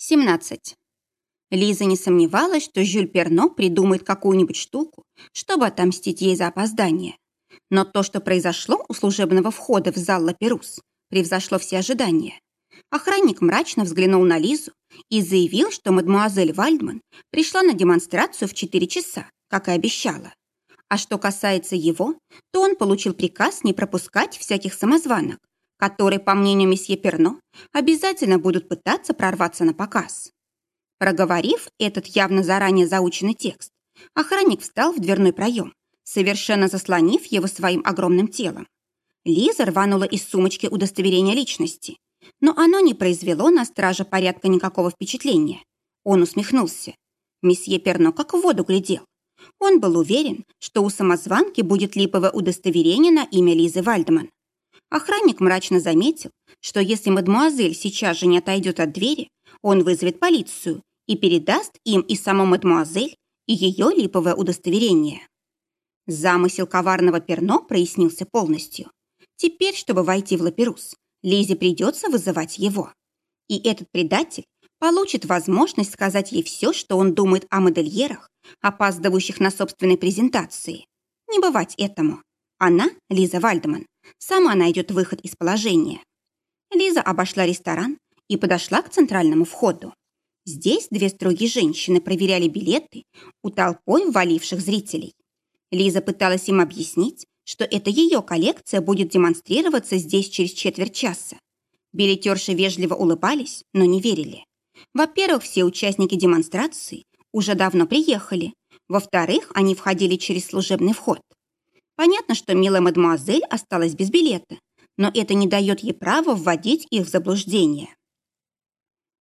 17. Лиза не сомневалась, что Жюль Перно придумает какую-нибудь штуку, чтобы отомстить ей за опоздание. Но то, что произошло у служебного входа в зал Лаперус, превзошло все ожидания. Охранник мрачно взглянул на Лизу и заявил, что мадмуазель Вальдман пришла на демонстрацию в 4 часа, как и обещала. А что касается его, то он получил приказ не пропускать всяких самозванок, которые, по мнению месье Перно, обязательно будут пытаться прорваться на показ. Проговорив этот явно заранее заученный текст, охранник встал в дверной проем, совершенно заслонив его своим огромным телом. Лиза рванула из сумочки удостоверение личности, но оно не произвело на стража порядка никакого впечатления. Он усмехнулся. Месье Перно как в воду глядел. Он был уверен, что у самозванки будет липовое удостоверение на имя Лизы Вальдман. Охранник мрачно заметил, что если мадмуазель сейчас же не отойдет от двери, он вызовет полицию и передаст им и саму мадмуазель, и ее липовое удостоверение. Замысел коварного перно прояснился полностью. Теперь, чтобы войти в Лаперус, Лизе придется вызывать его. И этот предатель получит возможность сказать ей все, что он думает о модельерах, опаздывающих на собственной презентации. Не бывать этому. Она, Лиза Вальдеман, сама найдет выход из положения. Лиза обошла ресторан и подошла к центральному входу. Здесь две строгие женщины проверяли билеты у толпой вваливших зрителей. Лиза пыталась им объяснить, что это ее коллекция будет демонстрироваться здесь через четверть часа. Билетерши вежливо улыбались, но не верили. Во-первых, все участники демонстрации уже давно приехали. Во-вторых, они входили через служебный вход. Понятно, что милая мадемуазель осталась без билета, но это не дает ей права вводить их в заблуждение.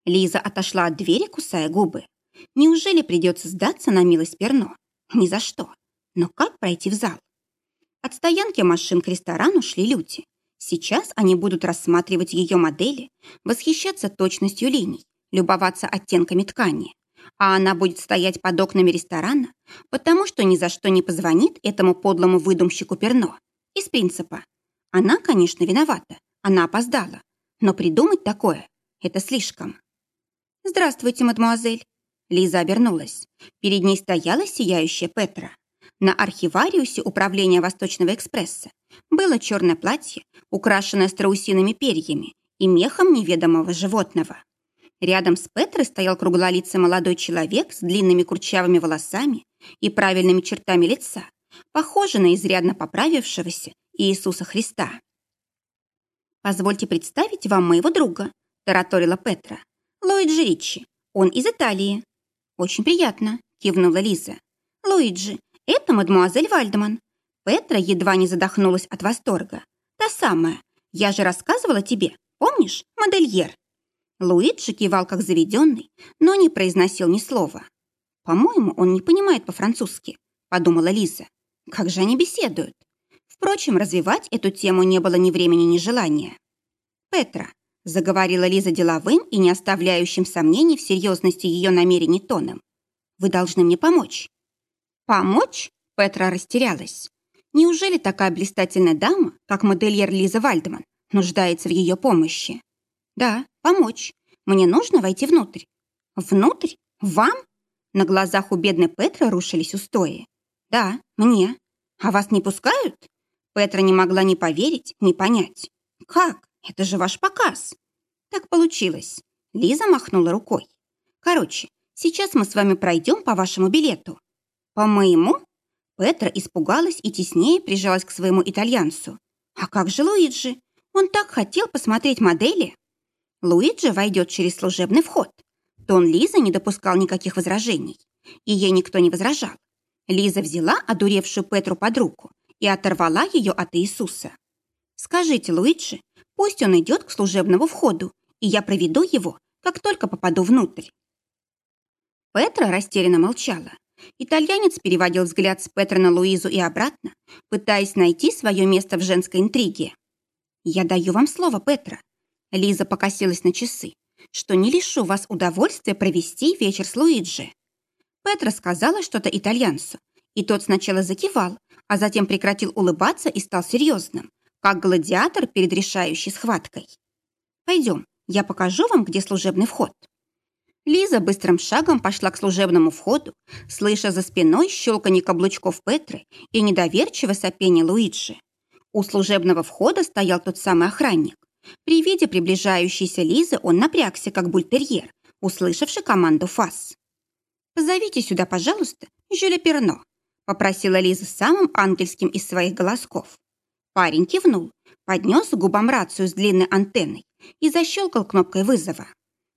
Лиза отошла от двери, кусая губы. Неужели придется сдаться на милость Перно? Ни за что. Но как пройти в зал? От стоянки машин к ресторану шли люди. Сейчас они будут рассматривать ее модели, восхищаться точностью линий, любоваться оттенками ткани а она будет стоять под окнами ресторана, потому что ни за что не позвонит этому подлому выдумщику Перно. Из принципа. Она, конечно, виновата, она опоздала, но придумать такое – это слишком. «Здравствуйте, мадемуазель!» Лиза обернулась. Перед ней стояла сияющая Петра. На архивариусе управления Восточного экспресса было черное платье, украшенное страусиными перьями и мехом неведомого животного. Рядом с Петрой стоял круглолицый молодой человек с длинными курчавыми волосами и правильными чертами лица, похожий на изрядно поправившегося Иисуса Христа. «Позвольте представить вам моего друга», – тараторила Петра. «Луиджи Ричи. Он из Италии». «Очень приятно», – кивнула Лиза. «Луиджи, это мадемуазель Вальдеман». Петра едва не задохнулась от восторга. «Та самая. Я же рассказывала тебе, помнишь, модельер?» Луиджи кивал как заведенный, но не произносил ни слова. «По-моему, он не понимает по-французски», — подумала Лиза. «Как же они беседуют?» Впрочем, развивать эту тему не было ни времени, ни желания. «Петра», — заговорила Лиза деловым и не оставляющим сомнений в серьезности ее намерений тоном, «вы должны мне помочь». «Помочь?» — Петра растерялась. «Неужели такая блистательная дама, как модельер Лиза Вальдман, нуждается в ее помощи?» «Да, помочь. Мне нужно войти внутрь». «Внутрь? Вам?» На глазах у бедной Петры рушились устои. «Да, мне. А вас не пускают?» Петра не могла ни поверить, ни понять. «Как? Это же ваш показ!» Так получилось. Лиза махнула рукой. «Короче, сейчас мы с вами пройдем по вашему билету». «По моему?» Петра испугалась и теснее прижалась к своему итальянцу. «А как же Луиджи? Он так хотел посмотреть модели!» Луиджи войдет через служебный вход. Тон Лизы не допускал никаких возражений. И ей никто не возражал. Лиза взяла одуревшую Петру под руку и оторвала ее от Иисуса. «Скажите Луиджи, пусть он идет к служебному входу, и я проведу его, как только попаду внутрь». Петра растерянно молчала. Итальянец переводил взгляд с Петра на Луизу и обратно, пытаясь найти свое место в женской интриге. «Я даю вам слово, Петра. Лиза покосилась на часы, что не лишу вас удовольствия провести вечер с Луиджи. Петра сказала что-то итальянцу, и тот сначала закивал, а затем прекратил улыбаться и стал серьезным, как гладиатор перед решающей схваткой. «Пойдем, я покажу вам, где служебный вход». Лиза быстрым шагом пошла к служебному входу, слыша за спиной щелканье каблучков Петры и недоверчиво сопение Луиджи. У служебного входа стоял тот самый охранник. При виде приближающейся Лизы он напрягся, как бультерьер, услышавший команду ФАС. «Позовите сюда, пожалуйста, Жюля Перно», попросила Лиза самым ангельским из своих голосков. Парень кивнул, поднес к губам рацию с длинной антенной и защелкал кнопкой вызова.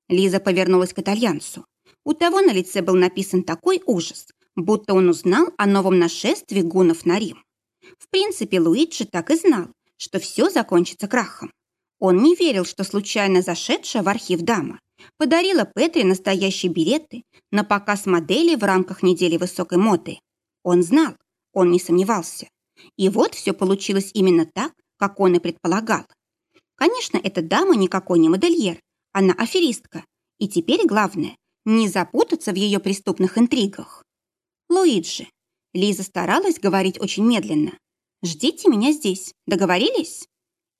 Лиза повернулась к итальянцу. У того на лице был написан такой ужас, будто он узнал о новом нашествии гунов на Рим. В принципе, Луиджи так и знал, что все закончится крахом. Он не верил, что случайно зашедшая в архив дама подарила Петре настоящие билеты на показ моделей в рамках недели высокой моды. Он знал, он не сомневался. И вот все получилось именно так, как он и предполагал. Конечно, эта дама никакой не модельер, она аферистка. И теперь главное – не запутаться в ее преступных интригах. Луиджи. Лиза старалась говорить очень медленно. «Ждите меня здесь. Договорились?»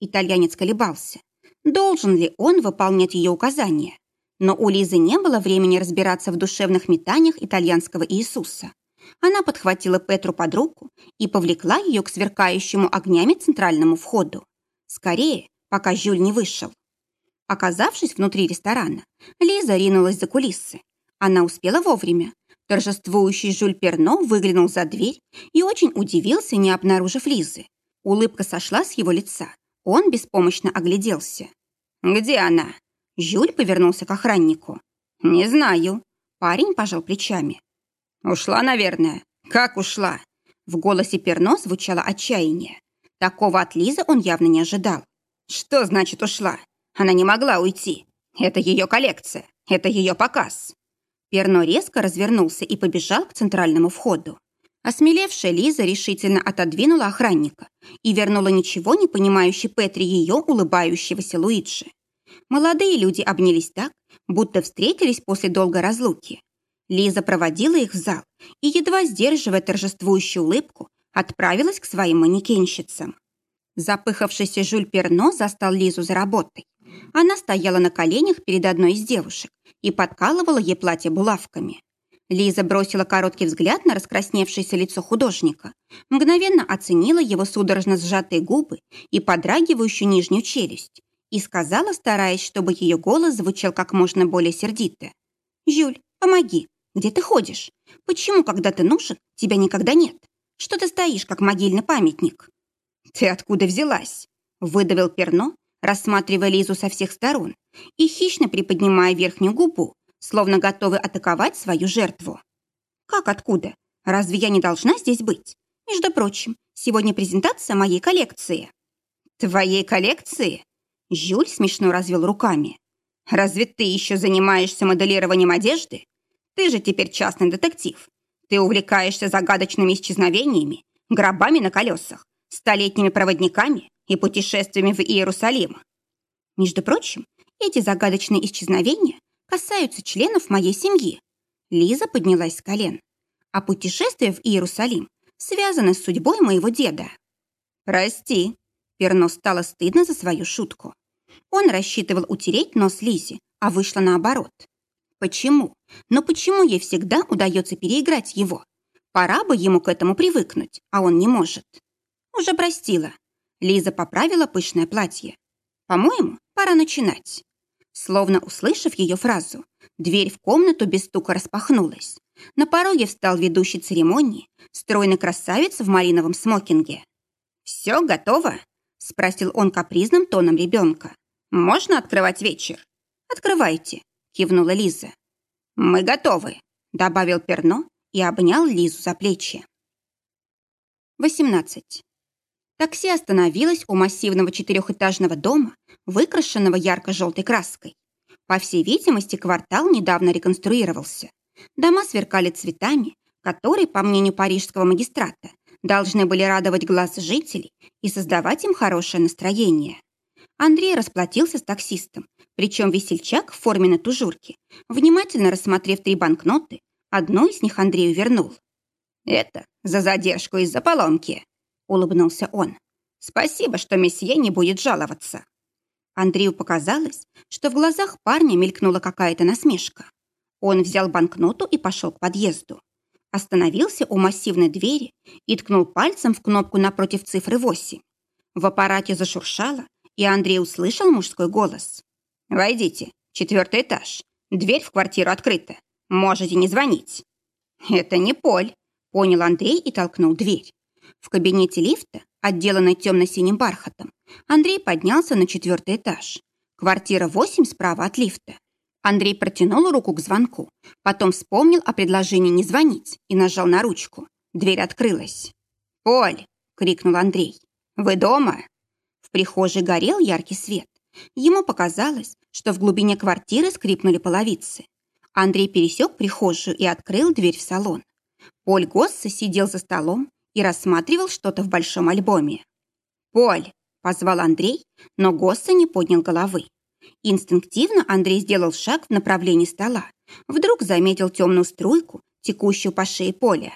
Итальянец колебался. Должен ли он выполнять ее указания? Но у Лизы не было времени разбираться в душевных метаниях итальянского Иисуса. Она подхватила Петру под руку и повлекла ее к сверкающему огнями центральному входу. Скорее, пока Жюль не вышел. Оказавшись внутри ресторана, Лиза ринулась за кулисы. Она успела вовремя. Торжествующий Жюль Перно выглянул за дверь и очень удивился, не обнаружив Лизы. Улыбка сошла с его лица. Он беспомощно огляделся. «Где она?» Жюль повернулся к охраннику. «Не знаю». Парень пожал плечами. «Ушла, наверное. Как ушла?» В голосе Перно звучало отчаяние. Такого от Лизы он явно не ожидал. «Что значит ушла? Она не могла уйти. Это ее коллекция. Это ее показ». Перно резко развернулся и побежал к центральному входу. Осмелевшая Лиза решительно отодвинула охранника и вернула ничего не понимающий Петри ее улыбающегося Луиджи. Молодые люди обнялись так, будто встретились после долгой разлуки. Лиза проводила их в зал и, едва сдерживая торжествующую улыбку, отправилась к своим манекенщицам. Запыхавшийся Жюль Перно застал Лизу за работой. Она стояла на коленях перед одной из девушек и подкалывала ей платье булавками. Лиза бросила короткий взгляд на раскрасневшееся лицо художника, мгновенно оценила его судорожно сжатые губы и подрагивающую нижнюю челюсть и сказала, стараясь, чтобы ее голос звучал как можно более сердито. «Жюль, помоги. Где ты ходишь? Почему, когда ты нужен, тебя никогда нет? Что ты стоишь, как могильный памятник?» «Ты откуда взялась?» – выдавил Перно, рассматривая Лизу со всех сторон и хищно приподнимая верхнюю губу, словно готовы атаковать свою жертву. «Как откуда? Разве я не должна здесь быть? Между прочим, сегодня презентация моей коллекции». «Твоей коллекции?» Жюль смешно развел руками. «Разве ты еще занимаешься моделированием одежды? Ты же теперь частный детектив. Ты увлекаешься загадочными исчезновениями, гробами на колесах, столетними проводниками и путешествиями в Иерусалим. Между прочим, эти загадочные исчезновения касаются членов моей семьи. Лиза поднялась с колен. А путешествие в Иерусалим связано с судьбой моего деда. Прости. Перно стало стыдно за свою шутку. Он рассчитывал утереть нос Лизе, а вышло наоборот. Почему? Но почему ей всегда удается переиграть его? Пора бы ему к этому привыкнуть, а он не может. Уже простила. Лиза поправила пышное платье. По-моему, пора начинать. Словно услышав ее фразу, дверь в комнату без стука распахнулась. На пороге встал ведущий церемонии, стройный красавец в малиновом смокинге. «Все готово?» – спросил он капризным тоном ребенка. «Можно открывать вечер?» «Открывайте», – кивнула Лиза. «Мы готовы», – добавил Перно и обнял Лизу за плечи. 18. Такси остановилось у массивного четырехэтажного дома, выкрашенного ярко-желтой краской. По всей видимости, квартал недавно реконструировался. Дома сверкали цветами, которые, по мнению парижского магистрата, должны были радовать глаз жителей и создавать им хорошее настроение. Андрей расплатился с таксистом, причем весельчак в форме на тужурке. Внимательно рассмотрев три банкноты, одну из них Андрею вернул. «Это за задержку из-за поломки», улыбнулся он. Спасибо, что месье не будет жаловаться. Андрею показалось, что в глазах парня мелькнула какая-то насмешка. Он взял банкноту и пошел к подъезду. Остановился у массивной двери и ткнул пальцем в кнопку напротив цифры 8. В аппарате зашуршало, и Андрей услышал мужской голос. «Войдите, четвертый этаж. Дверь в квартиру открыта. Можете не звонить». «Это не Поль», — понял Андрей и толкнул дверь. В кабинете лифта, отделанной темно-синим бархатом, Андрей поднялся на четвертый этаж. Квартира 8 справа от лифта. Андрей протянул руку к звонку, потом вспомнил о предложении не звонить и нажал на ручку. Дверь открылась. «Поль!» — крикнул Андрей. «Вы дома?» В прихожей горел яркий свет. Ему показалось, что в глубине квартиры скрипнули половицы. Андрей пересек прихожую и открыл дверь в салон. Поль Госса сидел за столом и рассматривал что-то в большом альбоме. «Поль!» – позвал Андрей, но Госса не поднял головы. Инстинктивно Андрей сделал шаг в направлении стола. Вдруг заметил темную струйку, текущую по шее Поля.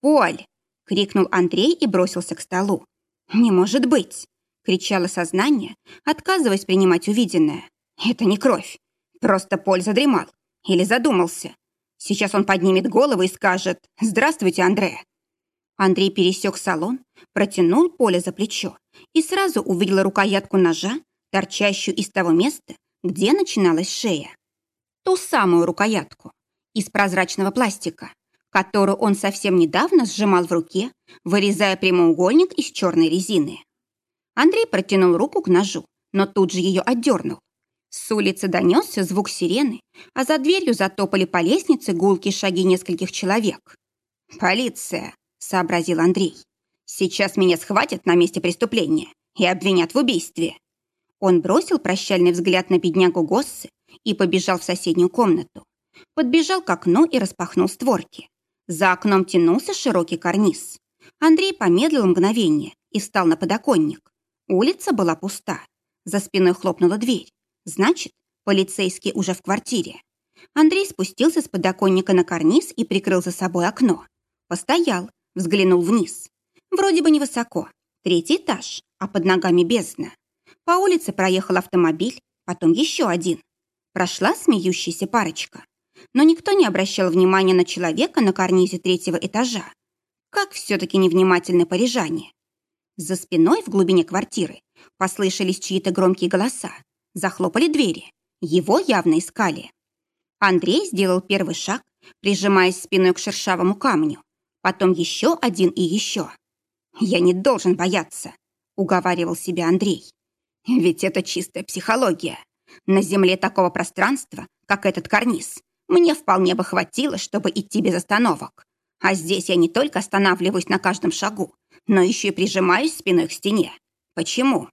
«Поль!» – крикнул Андрей и бросился к столу. «Не может быть!» – кричало сознание, отказываясь принимать увиденное. «Это не кровь. Просто Поль задремал. Или задумался. Сейчас он поднимет голову и скажет «Здравствуйте, Андре». Андрей пересек салон, протянул Поле за плечо и сразу увидел рукоятку ножа, торчащую из того места, где начиналась шея. Ту самую рукоятку из прозрачного пластика, которую он совсем недавно сжимал в руке, вырезая прямоугольник из черной резины. Андрей протянул руку к ножу, но тут же ее отдернул. С улицы донесся звук сирены, а за дверью затопали по лестнице гулкие шаги нескольких человек. «Полиция!» — сообразил Андрей. «Сейчас меня схватят на месте преступления и обвинят в убийстве». Он бросил прощальный взгляд на беднягу Госсы и побежал в соседнюю комнату. Подбежал к окну и распахнул створки. За окном тянулся широкий карниз. Андрей помедлил мгновение и встал на подоконник. Улица была пуста. За спиной хлопнула дверь. Значит, полицейский уже в квартире. Андрей спустился с подоконника на карниз и прикрыл за собой окно. Постоял, взглянул вниз. Вроде бы невысоко. Третий этаж, а под ногами бездна. По улице проехал автомобиль, потом еще один. Прошла смеющаяся парочка но никто не обращал внимания на человека на карнизе третьего этажа. Как все-таки невнимательны парижане. За спиной в глубине квартиры послышались чьи-то громкие голоса. Захлопали двери. Его явно искали. Андрей сделал первый шаг, прижимаясь спиной к шершавому камню. Потом еще один и еще. «Я не должен бояться», — уговаривал себя Андрей. «Ведь это чистая психология. На земле такого пространства, как этот карниз, мне вполне бы хватило, чтобы идти без остановок. А здесь я не только останавливаюсь на каждом шагу, но еще и прижимаюсь спиной к стене. Почему?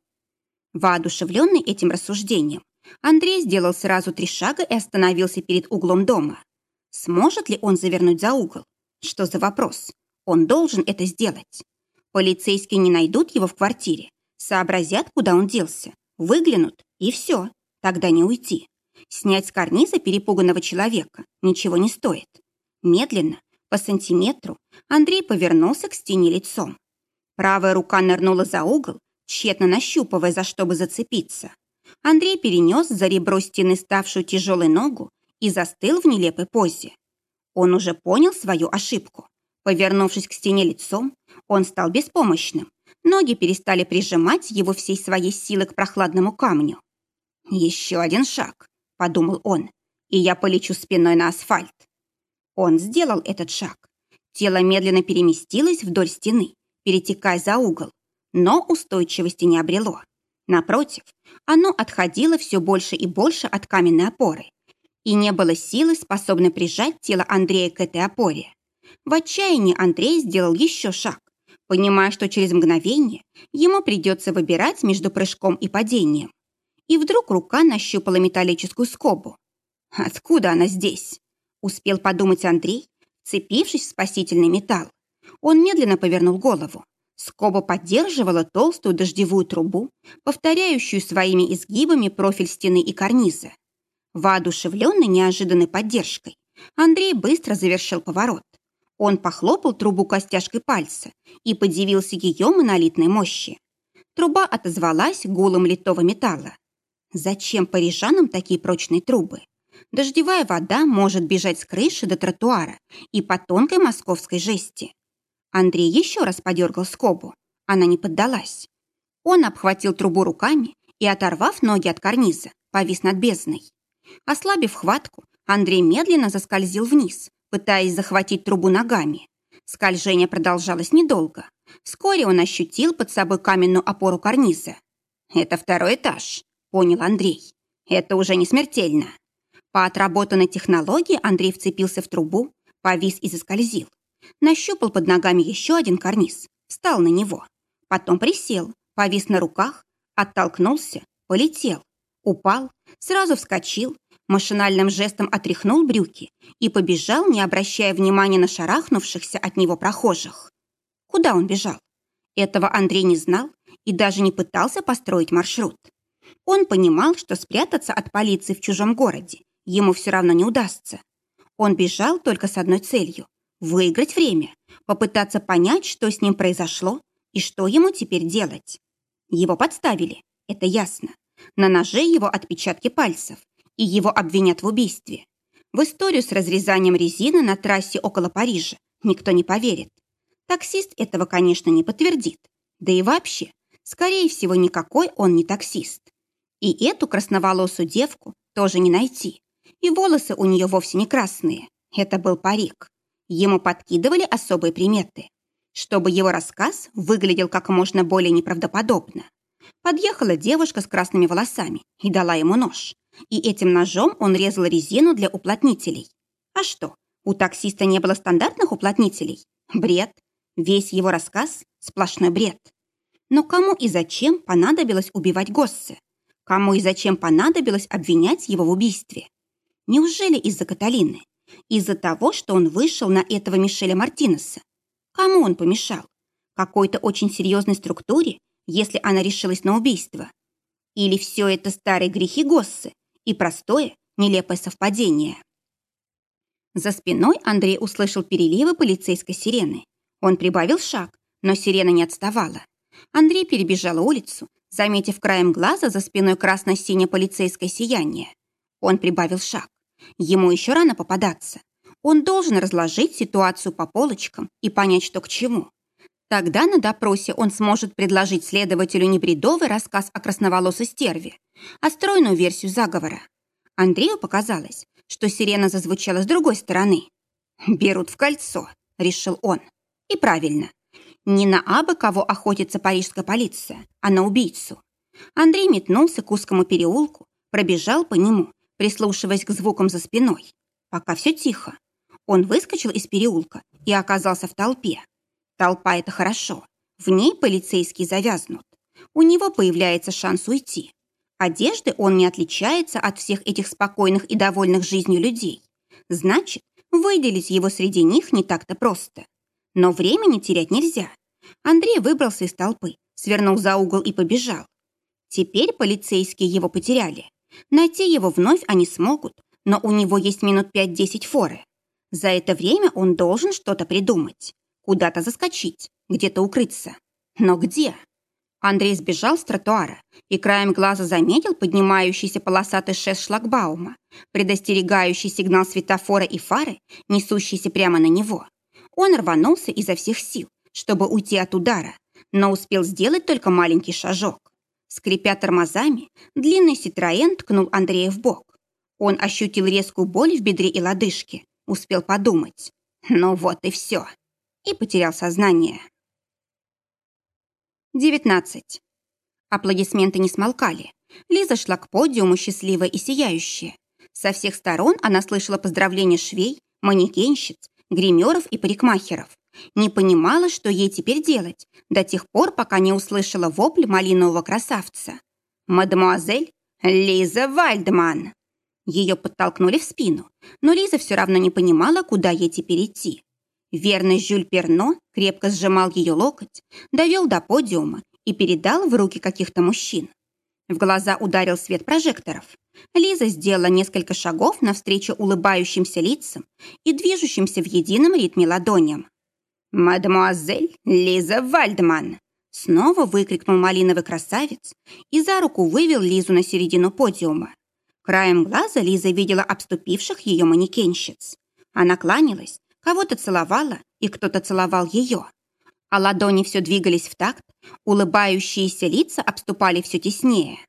Воодушевленный этим рассуждением, Андрей сделал сразу три шага и остановился перед углом дома. Сможет ли он завернуть за угол? Что за вопрос? Он должен это сделать. Полицейские не найдут его в квартире, сообразят, куда он делся, выглянут, и все, тогда не уйти. Снять с карниза перепуганного человека ничего не стоит. Медленно, по сантиметру, Андрей повернулся к стене лицом. Правая рука нырнула за угол, тщетно нащупывая, за что бы зацепиться. Андрей перенес за ребро стены ставшую тяжелой ногу и застыл в нелепой позе. Он уже понял свою ошибку. Повернувшись к стене лицом, он стал беспомощным. Ноги перестали прижимать его всей своей силой к прохладному камню. Еще один шаг. — подумал он, — «и я полечу спиной на асфальт». Он сделал этот шаг. Тело медленно переместилось вдоль стены, перетекая за угол, но устойчивости не обрело. Напротив, оно отходило все больше и больше от каменной опоры, и не было силы, способной прижать тело Андрея к этой опоре. В отчаянии Андрей сделал еще шаг, понимая, что через мгновение ему придется выбирать между прыжком и падением и вдруг рука нащупала металлическую скобу. «Откуда она здесь?» – успел подумать Андрей, цепившись в спасительный металл. Он медленно повернул голову. Скоба поддерживала толстую дождевую трубу, повторяющую своими изгибами профиль стены и карниза. Воодушевленный неожиданной поддержкой, Андрей быстро завершил поворот. Он похлопал трубу костяшкой пальца и подивился ее монолитной мощи. Труба отозвалась гулом литого металла. Зачем парижанам такие прочные трубы? Дождевая вода может бежать с крыши до тротуара и по тонкой московской жести. Андрей еще раз подергал скобу. Она не поддалась. Он обхватил трубу руками и, оторвав ноги от карниза, повис над бездной. Ослабив хватку, Андрей медленно заскользил вниз, пытаясь захватить трубу ногами. Скольжение продолжалось недолго. Вскоре он ощутил под собой каменную опору карниза. «Это второй этаж», — понял Андрей. «Это уже не смертельно». По отработанной технологии Андрей вцепился в трубу, повис и заскользил. Нащупал под ногами еще один карниз, встал на него. Потом присел, повис на руках, оттолкнулся, полетел. Упал, сразу вскочил, машинальным жестом отряхнул брюки и побежал, не обращая внимания на шарахнувшихся от него прохожих. Куда он бежал? Этого Андрей не знал и даже не пытался построить маршрут. Он понимал, что спрятаться от полиции в чужом городе ему все равно не удастся. Он бежал только с одной целью – выиграть время, попытаться понять, что с ним произошло и что ему теперь делать. Его подставили, это ясно. На ноже его отпечатки пальцев, и его обвинят в убийстве. В историю с разрезанием резины на трассе около Парижа никто не поверит. Таксист этого, конечно, не подтвердит. Да и вообще, скорее всего, никакой он не таксист. И эту красноволосую девку тоже не найти. И волосы у нее вовсе не красные. Это был парик. Ему подкидывали особые приметы, чтобы его рассказ выглядел как можно более неправдоподобно. Подъехала девушка с красными волосами и дала ему нож. И этим ножом он резал резину для уплотнителей. А что, у таксиста не было стандартных уплотнителей? Бред. Весь его рассказ – сплошной бред. Но кому и зачем понадобилось убивать Госсе? Кому и зачем понадобилось обвинять его в убийстве? Неужели из-за Каталины? Из-за того, что он вышел на этого Мишеля Мартинеса? Кому он помешал? Какой-то очень серьезной структуре, если она решилась на убийство? Или все это старые грехи Госсы и простое, нелепое совпадение? За спиной Андрей услышал переливы полицейской сирены. Он прибавил шаг, но сирена не отставала. Андрей перебежал улицу, заметив краем глаза за спиной красно-синее полицейское сияние. Он прибавил шаг. Ему еще рано попадаться. Он должен разложить ситуацию по полочкам и понять, что к чему. Тогда на допросе он сможет предложить следователю не рассказ о красноволосой стерве, а стройную версию заговора. Андрею показалось, что сирена зазвучала с другой стороны. «Берут в кольцо», — решил он. И правильно. Не на абы кого охотится парижская полиция, а на убийцу. Андрей метнулся к узкому переулку, пробежал по нему, прислушиваясь к звукам за спиной. Пока все тихо. Он выскочил из переулка и оказался в толпе. Толпа — это хорошо. В ней полицейские завязнут. У него появляется шанс уйти. Одежды он не отличается от всех этих спокойных и довольных жизнью людей. Значит, выделить его среди них не так-то просто. Но времени терять нельзя. Андрей выбрался из толпы, свернул за угол и побежал. Теперь полицейские его потеряли. Найти его вновь они смогут, но у него есть минут 5-10 форы. За это время он должен что-то придумать. Куда-то заскочить, где-то укрыться. Но где? Андрей сбежал с тротуара и краем глаза заметил поднимающийся полосатый шест шлагбаума, предостерегающий сигнал светофора и фары, несущийся прямо на него. Он рванулся изо всех сил, чтобы уйти от удара, но успел сделать только маленький шажок. Скрипя тормозами, длинный Ситроен ткнул Андрея в бок. Он ощутил резкую боль в бедре и лодыжке, успел подумать. Ну вот и все и потерял сознание. 19. Аплодисменты не смолкали. Лиза шла к подиуму счастливая и сияющая. Со всех сторон она слышала поздравления швей, манекенщиц, гримеров и парикмахеров. Не понимала, что ей теперь делать, до тех пор, пока не услышала вопль малинового красавца. «Мадемуазель Лиза Вальдман!» Ее подтолкнули в спину, но Лиза все равно не понимала, куда ей теперь идти. Верный Жюль Перно крепко сжимал ее локоть, довел до подиума и передал в руки каких-то мужчин. В глаза ударил свет прожекторов. Лиза сделала несколько шагов навстречу улыбающимся лицам и движущимся в едином ритме ладоням. «Мадемуазель Лиза Вальдман!» Снова выкрикнул малиновый красавец и за руку вывел Лизу на середину подиума. Краем глаза Лиза видела обступивших ее манекенщиц. Она кланялась, кого-то целовала, и кто-то целовал ее. А ладони все двигались в такт, улыбающиеся лица обступали все теснее.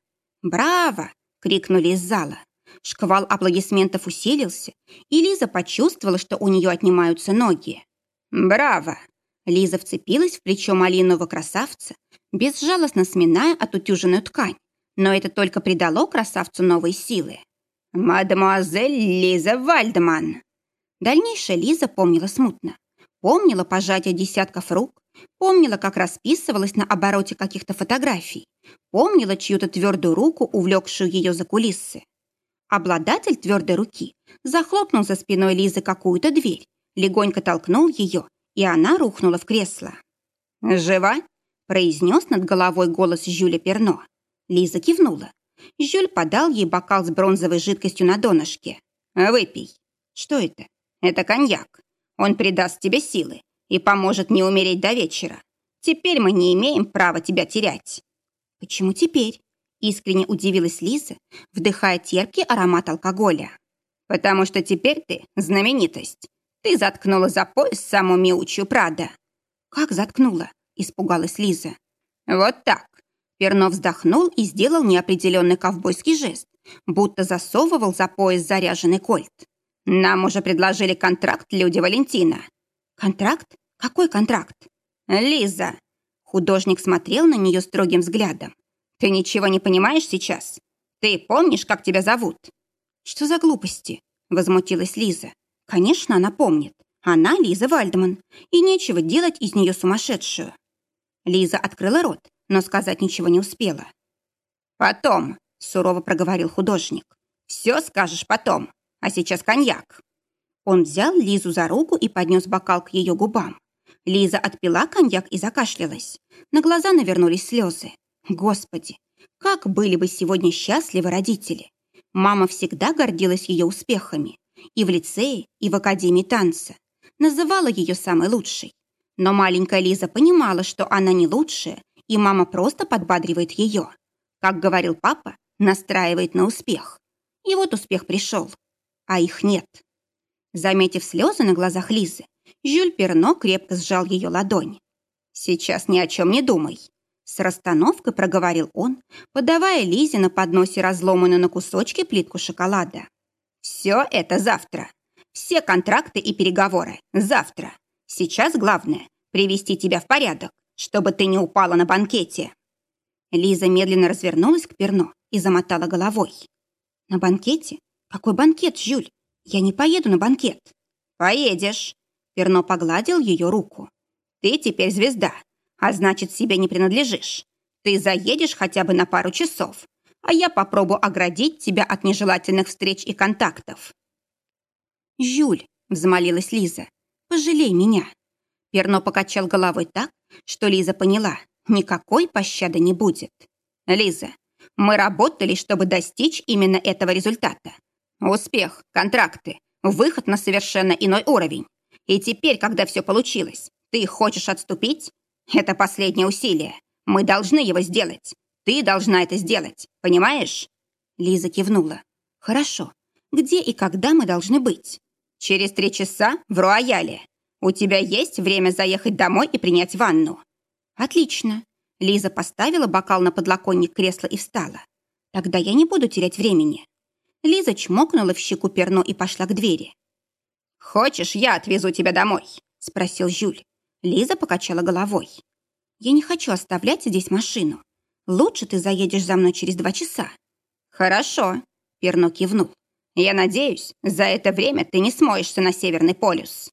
«Браво!» — крикнули из зала. Шквал аплодисментов усилился, и Лиза почувствовала, что у нее отнимаются ноги. «Браво!» Лиза вцепилась в плечо малинового красавца, безжалостно сминая отутюженную ткань, но это только придало красавцу новые силы. «Мадемуазель Лиза Вальдман!» Дальнейшая Лиза помнила смутно. Помнила пожатие десятков рук, помнила, как расписывалась на обороте каких-то фотографий, помнила чью-то твердую руку, увлекшую ее за кулисы. Обладатель твердой руки захлопнул за спиной Лизы какую-то дверь, легонько толкнул ее и она рухнула в кресло. «Жива?» – произнес над головой голос Жюля Перно. Лиза кивнула. Жюль подал ей бокал с бронзовой жидкостью на донышке. «Выпей». «Что это?» «Это коньяк. Он придаст тебе силы и поможет не умереть до вечера. Теперь мы не имеем права тебя терять». «Почему теперь?» – искренне удивилась Лиза, вдыхая терпкий аромат алкоголя. «Потому что теперь ты знаменитость. Ты заткнула за пояс саму Миучью Прада». «Как заткнула?» – испугалась Лиза. «Вот так». Пернов вздохнул и сделал неопределенный ковбойский жест, будто засовывал за пояс заряженный кольт. «Нам уже предложили контракт люди Валентина». «Контракт? Какой контракт?» «Лиза». Художник смотрел на нее строгим взглядом. «Ты ничего не понимаешь сейчас? Ты помнишь, как тебя зовут?» «Что за глупости?» – возмутилась Лиза. Конечно, она помнит. Она Лиза Вальдман, и нечего делать из нее сумасшедшую. Лиза открыла рот, но сказать ничего не успела. «Потом», — сурово проговорил художник. «Все скажешь потом, а сейчас коньяк». Он взял Лизу за руку и поднес бокал к ее губам. Лиза отпила коньяк и закашлялась. На глаза навернулись слезы. Господи, как были бы сегодня счастливы родители. Мама всегда гордилась ее успехами и в лицее, и в академии танца. Называла ее самой лучшей. Но маленькая Лиза понимала, что она не лучшая, и мама просто подбадривает ее. Как говорил папа, настраивает на успех. И вот успех пришел, а их нет. Заметив слезы на глазах Лизы, Жюль Перно крепко сжал ее ладонь. «Сейчас ни о чем не думай», — с расстановкой проговорил он, подавая Лизе на подносе разломанную на кусочки плитку шоколада. Все это завтра. Все контракты и переговоры завтра. Сейчас главное – привести тебя в порядок, чтобы ты не упала на банкете». Лиза медленно развернулась к Перно и замотала головой. «На банкете? Какой банкет, Жюль? Я не поеду на банкет». «Поедешь». Перно погладил ее руку. «Ты теперь звезда, а значит, себе не принадлежишь. Ты заедешь хотя бы на пару часов, а я попробую оградить тебя от нежелательных встреч и контактов». «Жюль», — взмолилась Лиза, — «пожалей меня». Перно покачал головой так, что Лиза поняла, никакой пощады не будет. «Лиза, мы работали, чтобы достичь именно этого результата. Успех, контракты, выход на совершенно иной уровень. И теперь, когда все получилось, ты хочешь отступить? Это последнее усилие. Мы должны его сделать. Ты должна это сделать, понимаешь?» Лиза кивнула. «Хорошо. Где и когда мы должны быть?» «Через три часа в Руаяле. У тебя есть время заехать домой и принять ванну?» «Отлично». Лиза поставила бокал на подлоконник кресла и встала. «Тогда я не буду терять времени». Лиза чмокнула в щеку перно и пошла к двери. «Хочешь, я отвезу тебя домой?» – спросил Жюль. Лиза покачала головой. «Я не хочу оставлять здесь машину. Лучше ты заедешь за мной через два часа». «Хорошо», — Перно кивнул. «Я надеюсь, за это время ты не смоешься на Северный полюс».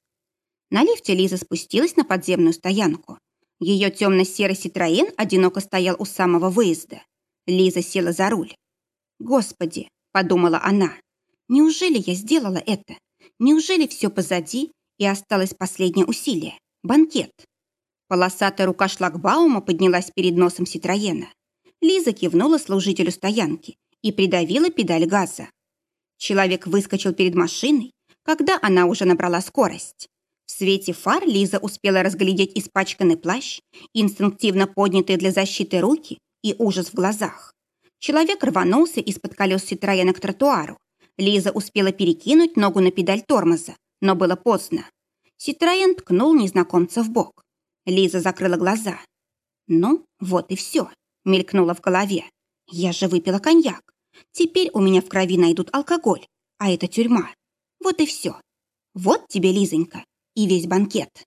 На лифте Лиза спустилась на подземную стоянку. Ее темно-серый Ситроен одиноко стоял у самого выезда. Лиза села за руль. «Господи», — подумала она, — «неужели я сделала это? Неужели все позади и осталось последнее усилие? Банкет?» Полосатая рука шлагбаума поднялась перед носом Ситроена. Лиза кивнула служителю стоянки и придавила педаль газа. Человек выскочил перед машиной, когда она уже набрала скорость. В свете фар Лиза успела разглядеть испачканный плащ, инстинктивно поднятые для защиты руки и ужас в глазах. Человек рванулся из-под колес Ситроена к тротуару. Лиза успела перекинуть ногу на педаль тормоза, но было поздно. Ситроен ткнул незнакомца в бок. Лиза закрыла глаза. «Ну, вот и все», — мелькнуло в голове. «Я же выпила коньяк. Теперь у меня в крови найдут алкоголь, а это тюрьма. Вот и все. Вот тебе, Лизонька, и весь банкет».